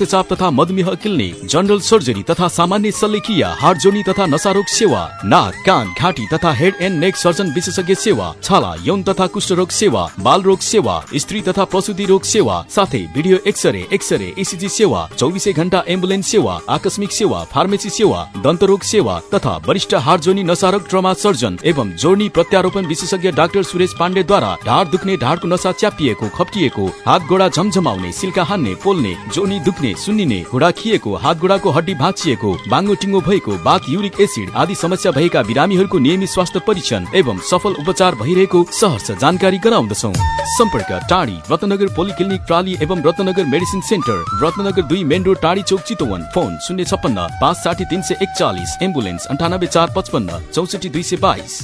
रक्तचाप तथा मधुमेह क्लिनिक जनरल सर्जरी तथा सामान्य शल्यक्रिया हार्ट जोनी तथा नशारोग सेवा नाक कान घाँटी तथा हेड एन्ड नेक सर्जन विशेषज्ञ सेवा छाला यौन तथा कुष्ठरोग सेवा बाल रोग सेवा स्त्री तथा प्रसुति रोग सेवा साथै भिडियो एक्सरे एक्सरे एसिजी सेवा चौबिसै घण्टा एम्बुलेन्स सेवा आकस्मिक सेवा फार्मेसी सेवा दन्तरोग सेवा तथा वरिष्ठ हार्ट जोनी नशारोग ट्रमा सर्जन एवं जोर्नी प्रत्यारोपण विशेषज्ञ डाक्टर सुरेश पाण्डेद्वारा ढाड दुख्ने ढाडको नसा च्यापिएको खप्टिएको हात गोडा झमझमाउने सिल्का हान्ने पोल्ने जोनी दुख्ने सुन्निने घुँडा खिएको हात गोडाको हड्डी भाँचिएको बाङ्गो टिङ्गो भएको बाथ युरिक एसिड आदि समस्या भएका बिरामीहरूको नियमित स्वास्थ्य परीक्षण एवं सफल उपचार भइरहेको सहर्ष जानकारी गराउँदछौ। सम्पर्क टाढी रत्नगर पोलिक्लिनिक प्राली एवं रत्नगर मेडिसिन सेन्टर रत्नगर दुई मेन रोड टाढी चौक चितवन। फोन शून्य छप्पन्न पाँच साठी तिन सय एकचालिस। एम्बुलेन्स अन्ठानब्बे चार पचपन्न चौसठी दुई सय बाइस।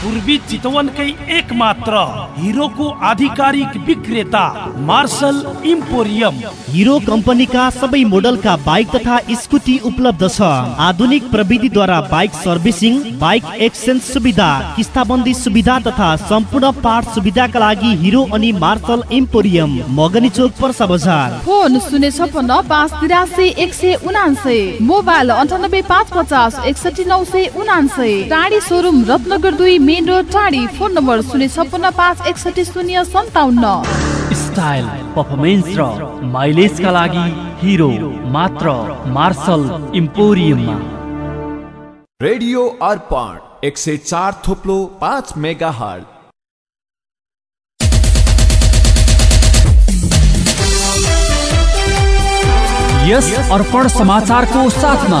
पूर्वी चितवनकै एक मात्र हिरोको आधिकारिक विक्रेता मार्शल इम्पोरियम। हिरो कम्पनीका सबै मोडलका बाइक तथा स्कुटी उपलब्ध छ। आधुनिक प्रविधिद्वारा बाइक सर्भिसिङ बाइक एक्सचेन्ज सुविधा किस्ताबन्दी सुविधा तथा सम्पूर्ण पार्ट सुविधाका लागि हिरो अनि मार्शल इम्पोरियम मगनी चोक पर्सा बजार। फोन शून्य छपन्न पाँच तिरासी एक सय उनान्सय। मोबाइल अन्ठानब्बे पाँच पचास एकसठी नौ सय उनान्सय। टाढी सोरुम रत्नगर दुई मेन रोड टाढी। फोन नम्बर शून्य छपन्न पाँच एकसठी शून्य सन्ताउन्न। स्टाइल पर्फर्मेन्स र माइलेजका लागि हिरो मात्र मार्शल इम्पोरियममा रेडियो अर्पण एक सय चार थोप्लो पाँच मेगा हल। यस अर्पण समाचारको साथमा।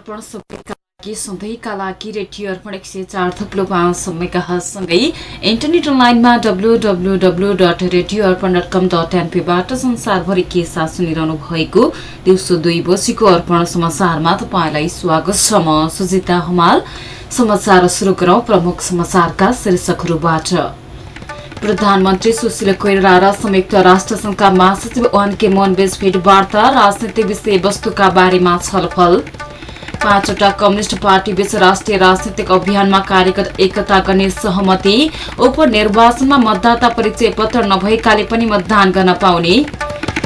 अर्पण सबैका लागि सधैँका लागि रेडियो अर्पण एक सय चार थप्लो पाँच मेगासँगै इन्टरनेट अनलाइनमा W W W dot radio Arpan dot com dot एनपीबाट संसारभरि के साथ सुनिरहनु भएको दिउँसो दुई बजीको अर्पण समाचारमा तपाईँलाई स्वागत छ म सुजिता हमाल। समाचार सुरु गरौँ प्रमुख समाचारका शीर्षकहरूबाट। प्रधानमन्त्री सुशील कोइराला र संयुक्त राष्ट्रसङ्घका महासचिव वान के मोहन भेटवार्ता राजनीतिक विषयवस्तुका बारेमा छलफल। पाँचवटा कम्युनिष्ट पार्टी बीच राष्ट्रिय राजनीतिक अभियानमा कार्यगत एकता गर्ने सहमति। उपनिर्वाचनमा मतदाता परिचय पत्र नभएकाले पनि मतदान गर्न पाउने।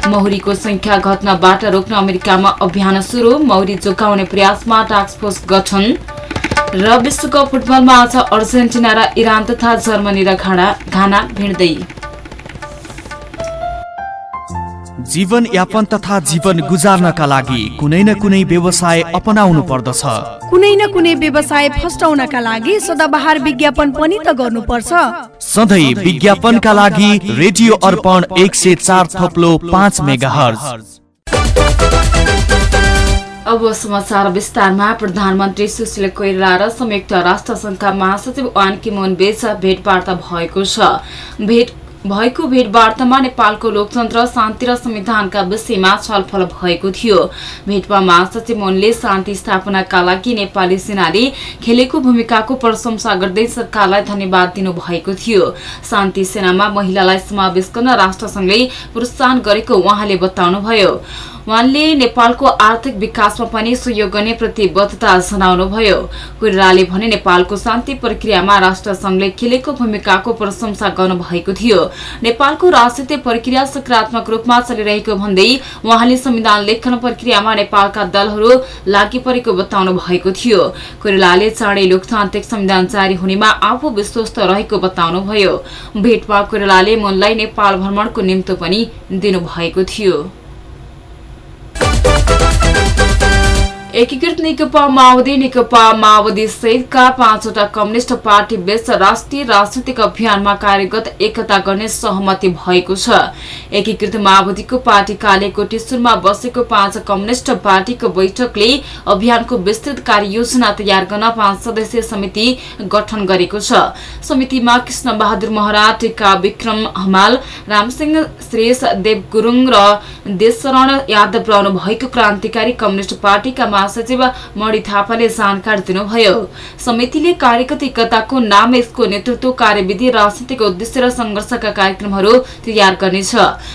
मौरीको संख्या घट्नबाट रोक्न अमेरिकामा अभियान सुरु। मौरी जोगाउने प्रयासमा टास्क फोर्स गठन। र विश्वकप फुटबलमा आज अर्जेन्टिना र इरान तथा जर्मनी र घाना भिड्दै। जीवन यापन तथा जीवन गुजार्नका लागि कुनै न कुनै व्यवसाय अपनाउनु पर्दछ। कुनै न कुनै व्यवसाय फस्टाउनका लागि सदाबहार विज्ञापन पनि त गर्नुपर्छ। सधैँ विज्ञापनका लागि रेडियो अर्पण एक सय चार थप्लो पाँच मेगा अब समाचार विस्तारमा प्रधानमन्त्री सुशील कोइराला र संयुक्त राष्ट्र संघका महासचिव वान किमोन बीच भेटवार्ता भएको छ। भेट भएको भेटवार्तामा नेपालको लोकतन्त्र शान्ति र संविधानका विषयमा छलफल भएको थियो। भेटमा महासचिव मोनले शान्ति स्थापनाका लागि नेपाली सेनाले खेलेको भूमिकाको प्रशंसा गर्दै सरकारलाई धन्यवाद दिनुभएको थियो। शान्ति सेनामा महिलालाई समावेश गर्न राष्ट्रसंघले प्रोत्साहन गरेको उहाँले बताउनुभयो। उहाँले नेपालको आर्थिक विकासमा पनि सहयोग गर्ने प्रतिबद्धता जनाउनुभयो कोइरालाले भने नेपालको शान्ति प्रक्रियामा राष्ट्रसंघले खेलेको भूमिकाको प्रशंसा गर्नुभएको थियो। नेपालको राजनीतिक प्रक्रिया सकारात्मक रूपमा चलिरहेको भन्दै उहाँले संविधान लेखन प्रक्रियामा नेपालका दलहरू लागि परेको बताउनु भएको थियो। कोइरालाले चाँडै लोकतान्त्रिक संविधान जारी हुनेमा आफू विश्वस्त रहेको बताउनुभयो भेटमा कोइरालाले मनलाई नेपाल भ्रमणको निम्तो पनि दिनुभएको थियो। Thank. एकीकृत नेकपा माओवादी नेकपा माओवादी सहितका पाँचवटा कम्युनिष्ट पार्टी बीच राष्ट्रिय राजनैतिक अभियानमा कार्यगत एकता गर्ने सहमति भएको छ। एकीकृत माओवादीको पार्टी टिस्सुरमा बसेको पाँच कम्युनिष्ट पार्टीको बैठकले अभियानको विस्तृत कार्ययोजना तयार गर्न पाँच सदस्यीय समिति गठन गरेको छ। समितिमा कृष्ण बहादुर महरा टिका विक्रम हमाल रामसिंह श्रेष देव गुरूङ र देशशरण यादव रहनु भएको क्रान्तिकारी कम्युनिष्ट पार्टीका महासचिव मणि थापाले जानकारी दिनुभयो। समितिले कार्यगत एकताको नाम यसको नेतृत्व कार्यविधि राजनीतिक उद्देश्य र संघर्षका कार्यक्रमहरू तयार गर्नेछ।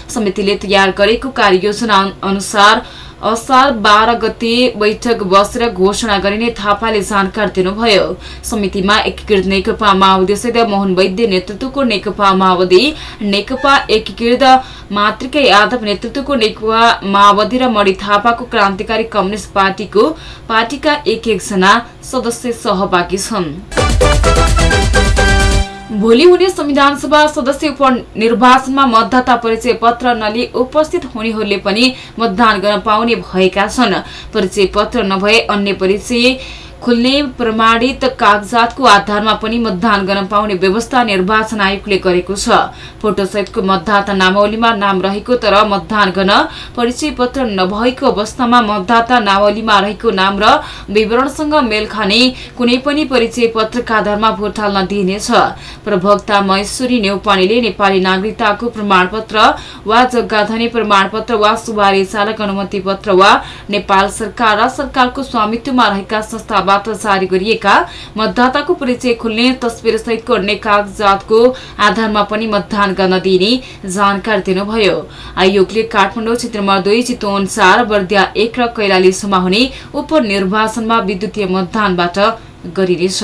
समितिले तयार गरेको कार्ययोजना अनुसार असार बाह्र गते बैठक बसेर घोषणा गरिने थापाले जानकारी दिनुभयो। समितिमा एकीकृत नेकपा माओवादी सहित मोहन वैद्य नेतृत्वको नेकपा माओवादी नेकपा एकीकृत मातृका यादव नेतृत्वको नेकपा माओवादी र मणि थापाको क्रान्तिकारी कम्युनिष्ट पार्टीको पार्टीका एक एकजना सदस्य सहभागी छन्। भोलि हुने संविधान सभा सदस्य उपनिर्वाचनमा मतदाता परिचय पत्र नलिई उपस्थित हुनेहरूले पनि मतदान गर्न पाउने भएका छन्। परिचय पत्र नभए अन्य परिचय खुल्ने प्रमाणित कागजातको आधारमा पनि मतदान गर्न पाउने व्यवस्था निर्वाचन आयोगले गरेको छ। फोटोसहितको मतदाता नामावलीमा नाम रहेको तर मतदान गर्न परिचय पत्र नभएको अवस्थामा मतदाता नावलीमा रहेको नाम र विवरणसँग मेल खाने कुनै पनि परिचय पत्रका आधारमा भोट हाल्न दिइनेछ। प्रवक्ता महेश्वरी नेउपानेले नेपाली नागरिकताको प्रमाणपत्र वा जग्गाधनी प्रमाणपत्र वा सुवारी चालक अनुमति पत्र वा नेपाल सरकार र सरकारको स्वामित्वमा रहेका संस्था बाट जारी गरिएका मतदाताको परिचय खुल्ने तस्विर सहितको अन्य कागजातको आधारमा पनि मतदान गर्न दिइने जानकारी दिनुभयो। आयोगले काठमाडौँ क्षेत्र नम्बर दुई चितवन चार बर्दिया एक र कैलालीसम्म हुने उपनिर्वाचनमा विद्युतीय मतदानबाट गरिनेछ।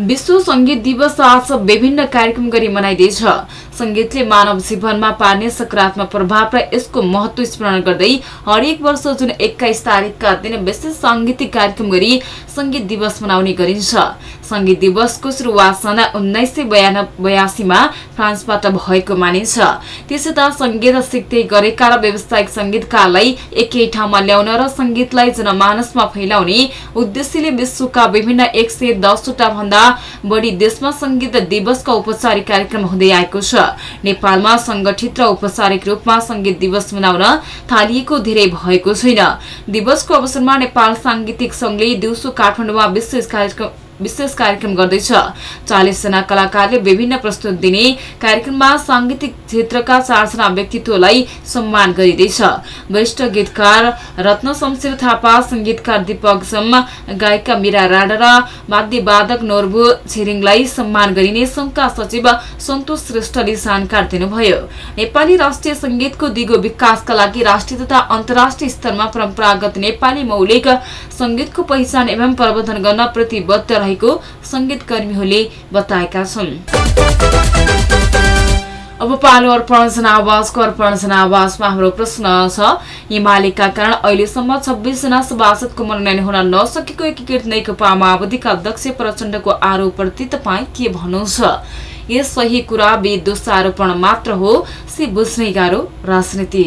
विश्व संगीत दिवस आज विभिन्न कार्यक्रम गरी मनाइँदैछ। संगीतले मानव जीवनमा पार्ने सकारात्मक प्रभाव र यसको महत्व स्मरण गर्दै हरेक वर्ष जुन एक्काइस तारिकका दिन विशेष सांगीतिक कार्यक्रम गरी संगीत दिवस मनाउने गरिन्छ। संगीत दिवसको शुरूआत सन् उन्नाइस सय बयासीमा फ्रान्सबाट भएको मानिन्छ। त्यसै संगीत सिक्दै गरेका र व्यावसायिक संगीतकारलाई एकै ठाउँमा ल्याउन र संगीतलाई जनमानसमा फैलाउने उद्देश्यले विश्वका विभिन्न एक सय दसवटा भन्दा बढी देशमा संगीत दिवसका औपचारिक कार्यक्रम हुँदै आएको छ। नेपालमा संगठित र औपचारिक रूपमा संगीत दिवस मनाउन थालिएको धेरै भएको छैन। दिवसको अवसरमा नेपाल सांगीतिक संघले दिउँसो काठमाडौँमा विशेष कार्यक्रम विशेष कार्यक्रम गर्दैछ। चालिसजना कलाकारले विभिन्न प्रस्तुत दिने कार्यक्रममा सांगीतिक क्षेत्रका चारजना व्यक्तित्वलाई सम्मान गरिँदैछ। वरिष्ठ गीतकार रत्न शमशेर थापा संगीतकार दीपक जम गायिका मीरा राणा र वाद्यवादक नोर्बु छिरिङलाई सम्मान गरिने संघका सचिव सन्तोष श्रेष्ठले जानकारी दिनुभयो। नेपाली राष्ट्रिय संगीतको दिगो विकासका लागि राष्ट्रिय तथा अन्तर्राष्ट्रिय स्तरमा परम्परागत नेपाली मौलिक संगीतको पहिचान एवं प्रवर्धन गर्न प्रतिबद्ध रहेको संगीत कर्मीहरूले बताएका छन्। अब पालो अर्पण जनावासको अर्पण जनावासमा हाम्रो प्रश्न छ। हिमालयका कारण अहिलेसम्म छब्बिसजना सभासदको मनोनयन हुन नसकेको एकीकृत नेकपा माओवादीका अध्यक्ष प्रचण्डको आरोपप्रति तपाईँ के भन्नुहुन्छ? यस सही कुरा बे दोषारोपण मात्र हो से बुझ्नै गाह्रो राजनीति।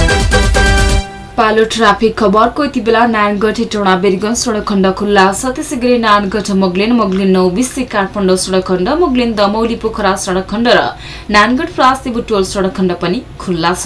पालो ट्राफिक खबरको यति बेला नारायणगढ हेटौँडा बेरगंज सडक खण्ड खुल्ला। छ त्यसै गरी नारायणगढ मोगलिन मोगलिन नौ बिसी काठमाडौँ सडक खण्ड मोगलिन दमौली पोखरा सडक खण्ड र नारायणगढ प्रासी बुटोल सडक खण्ड पनि खुल्ला छ।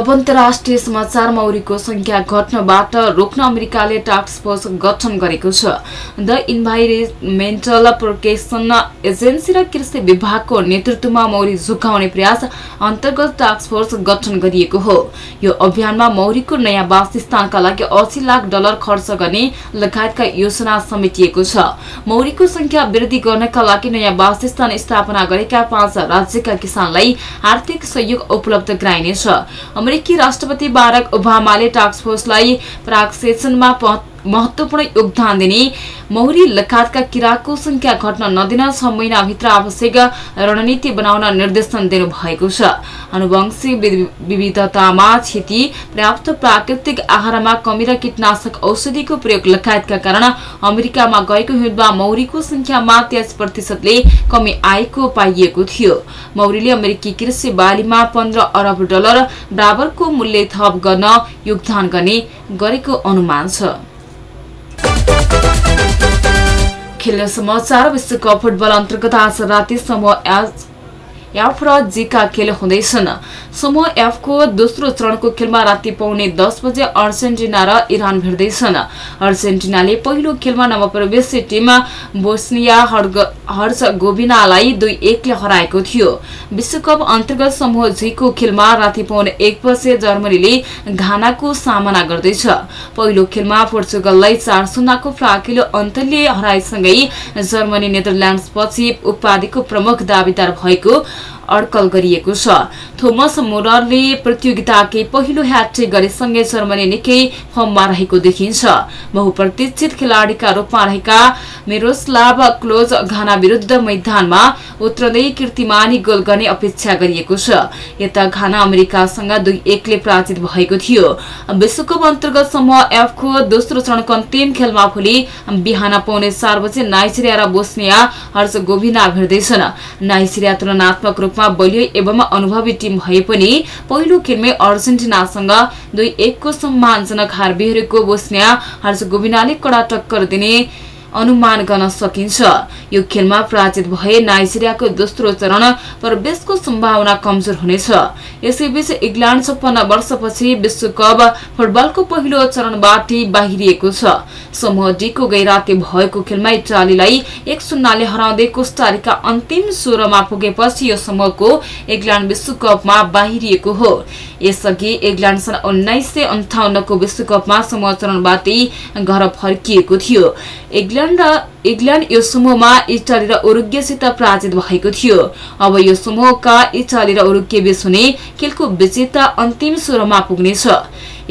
अब अन्तर्राष्ट्रिय समाचार मौरीको संख्या घट्नबाट रोक्न अमेरिकाले टास्क फोर्स गठन गरेको छ। द इन्भाइरोमेन्टल प्रोटेक्सन एजेन्सी र कृषि विभागको नेतृत्वमा मौरी झुकाउने प्रयास अन्तर्गत टास्क फोर्स गठन गरिएको हो। यो अभियानमा मौरीको नयाँ वासस्थानका लागि अस्सी लाख डलर खर्च गर्ने लगायतका योजना समेटिएको छ। मौरीको संख्या वृद्धि गर्नका लागि नयाँ वासस्थान स्थापना गरेका पाँच राज्यका किसानलाई आर्थिक सहयोग उपलब्ध गराइनेछ। अमेरिकी राष्ट्रपति बाराक ओबामाले टास्क फोर्सलाई प्राग सेसनमा महत्वपूर्ण योगदान दिने। मौरी लगायतका किराको संख्या घट्न नदिन छ महिनाभित्र आवश्यक रणनीति बनाउन निर्देशन दिनुभएको छ। आनुवंशिक विविधतामा क्षति पर्याप्त प्राकृतिक आहारमा कमी र कीटनाशक औषधिको प्रयोग लगायतका कारण अमेरिकामा गएको हिउँदमा मौरीको संख्यामा तेइस प्रतिशतले कमी आएको पाइएको थियो। मौरीले अमेरिकी कृषि बालीमा पन्ध्र अरब डलर बराबरको मूल्य थप गर्न योगदान गर्ने गरेको अनुमान छ। खेल समाचार विश्वकप फुटबल अन्तर्गत आज राति समूह एफ र जीका खेल हुँदैछन्। समूह एफको दोस्रो चरणको खेलमा राति पाउने दस बजे अर्जेन्टिना र इरान भेट्दैछन्। अर्जेन्टिनाले पहिलो खेलमा नवप्रवेशी टिम बोस्निया हर्ज गोबिनालाई दुई एकले हराएको थियो। विश्वकप अन्तर्गत समूह जीको खेलमा राति पाउने एक बजे जर्मनीले घानाको सामना गर्दैछ। पहिलो खेलमा पोर्चुगललाई चार शून्यको फ्राकिलो अन्तरले हराएसँगै जर्मनी नेदरल्याण्ड पछि उपाधिको प्रमुख दावेदार भएको अड्कल गरिएको छ। थोमस मोररले प्रतियोगिताकै पहिलो ह्याट्रिक गरेसँगै जर्मनी निकै फर्ममा रहेको देखिन्छ। बहुप्रतीक्षित खेलाड़ीका रूपमा रहेका मेरोस्लाभ क्लोज घाना विरुद्ध मैदानमा उत्रदै कीर्तिमानी गोल गर्ने अपेक्षा गरिएको छ। यता घाना अमेरिकासँग दुई एकले पराजित भएको थियो। विश्वकप अन्तर्गत समूह एफको दोस्रो चरणको अन्तिम खेलमा भोलि बिहान पाउने चार बजे नाइजेरिया र बोस्निया हर्ज गोभिना भेट्दैछन्। नाइजेरिया तुलनात्मक रूपमा बलियो एवं अनुभवी टिम भए पनि पहिलो खेलमै अर्जेन्टिनासँग दुई एकको सम्मानजनक हार बिहोरेको बोस्निया हर्ज गोभिनाले कडा टक्कर दिने अनुमान गर्न सकिन्छ। यो खेलमा पराजित भए नाइजेरियाको दोस्रो चरण प्रवेशको सम्भावना कमजोर हुनेछ। यसैबीच इङ्ल्याण्ड छप्पन्न वर्षपछि विश्वकप फुटबलको पहिलो चरणबाट बाहिरिएको छ। समूह डीको गैराते भएको खेलमा इटालीलाई एक शून्यले हराउँदै कोस्टारिका अन्तिम सोह्रमा पुगेपछि यो समूहको इङ्ल्याण्ड विश्वकपमा बाहिरिएको हो। यसअघि इङ्ल्याण्ड सन् उन्नाइस सय अन्ठाउन्नको विश्वकपमा समूह चरणबाटै घर फर्किएको थियो। इङ्ल्याण्ड र इङ्ल्याण्ड यो समूहमा इटाली र उरुग्यसित पराजित भएको थियो। अब यो समूहका इटाली र उरुग्य बीच हुने खेलको विजेता अन्तिम सोह्रमा पुग्नेछ।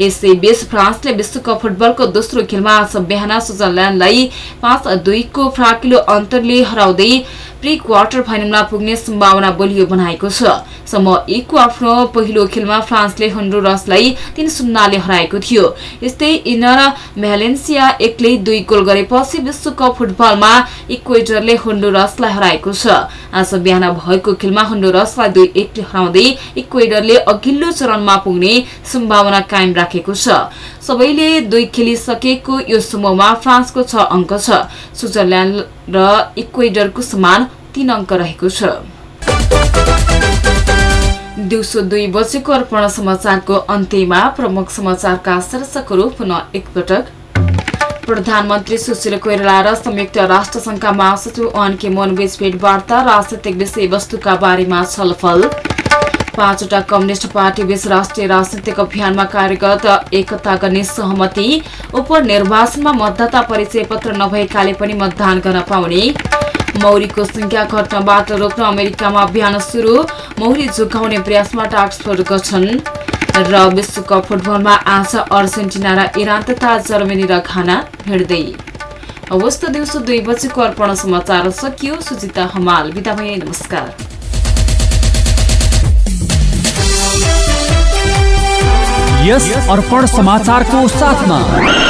यसैबीच फ्रान्सले विश्वकप फुटबलको दोस्रो खेलमा आज बिहान स्विजरल्याण्डलाई पाँच दुईको फ्राकिलो अन्तरले हराउँदै प्री क्वार्टर फाइनलमा पुग्ने सम्भावना बलियो बनाएको छ। समूह एकको आफ्नो पहिलो खेलमा फ्रान्सले हन्डुरसलाई तीन शून्यले हराएको थियो। यस्तै इनर भ्यालेन्सिया एक्लै दुई गोल गरेपछि विश्वकप फुटबलमा इक्वेटरले हन्डुरसलाई हराएको छ। आज बिहान भएको खेलमा हन्डुरसलाई दुई एकले हराउँदै इक्वेटरले अघिल्लो चरणमा पुग्ने सम्भावना कायम राखेको छ। सबैले दुई खेलिसकेको यो समूहमा फ्रान्सको छ अङ्क छ। स्विजरल्याण्ड र इक्वेडरको समान तीन अङ्क रहेको छ। दिउँसो दुई बजेको अर्पण समाचारको अन्त्यमा प्रमुख समाचारका शीर्षकहरू पुनः एकपटक। प्रधानमन्त्री सुशील कोइराला र संयुक्त राष्ट्रसङ्घका महासचिव अन के मोनबीच भेटवार्ता राजनैतिक विषयवस्तुका बारेमा छलफल। पाँचवटा कम्युनिष्ट पार्टी बीच राष्ट्रिय राजनैतिक अभियानमा कार्यगत एकता गर्ने सहमति उपनिर्वाचनमा मतदाता परिचय पत्र नभएकाले पनि मतदान गर्न पाउने। मौरीको संख्या घट्नबाट रोक्न अमेरिकामा अभियान सुरु मौरी जोगाउने प्रयासमा टास्क फोर्स गठन र विश्वकप फुटबलमा आज अर्जेन्टिना र इरान तथा जर्मनी र घाना भिड्दै। अवस्था दिउँसो दुई बजेको अर्पण समाचार सकियो सुजिता हमाल बिदा भए नमस्कार। यस अर्पण समाचार को साथ साथमा।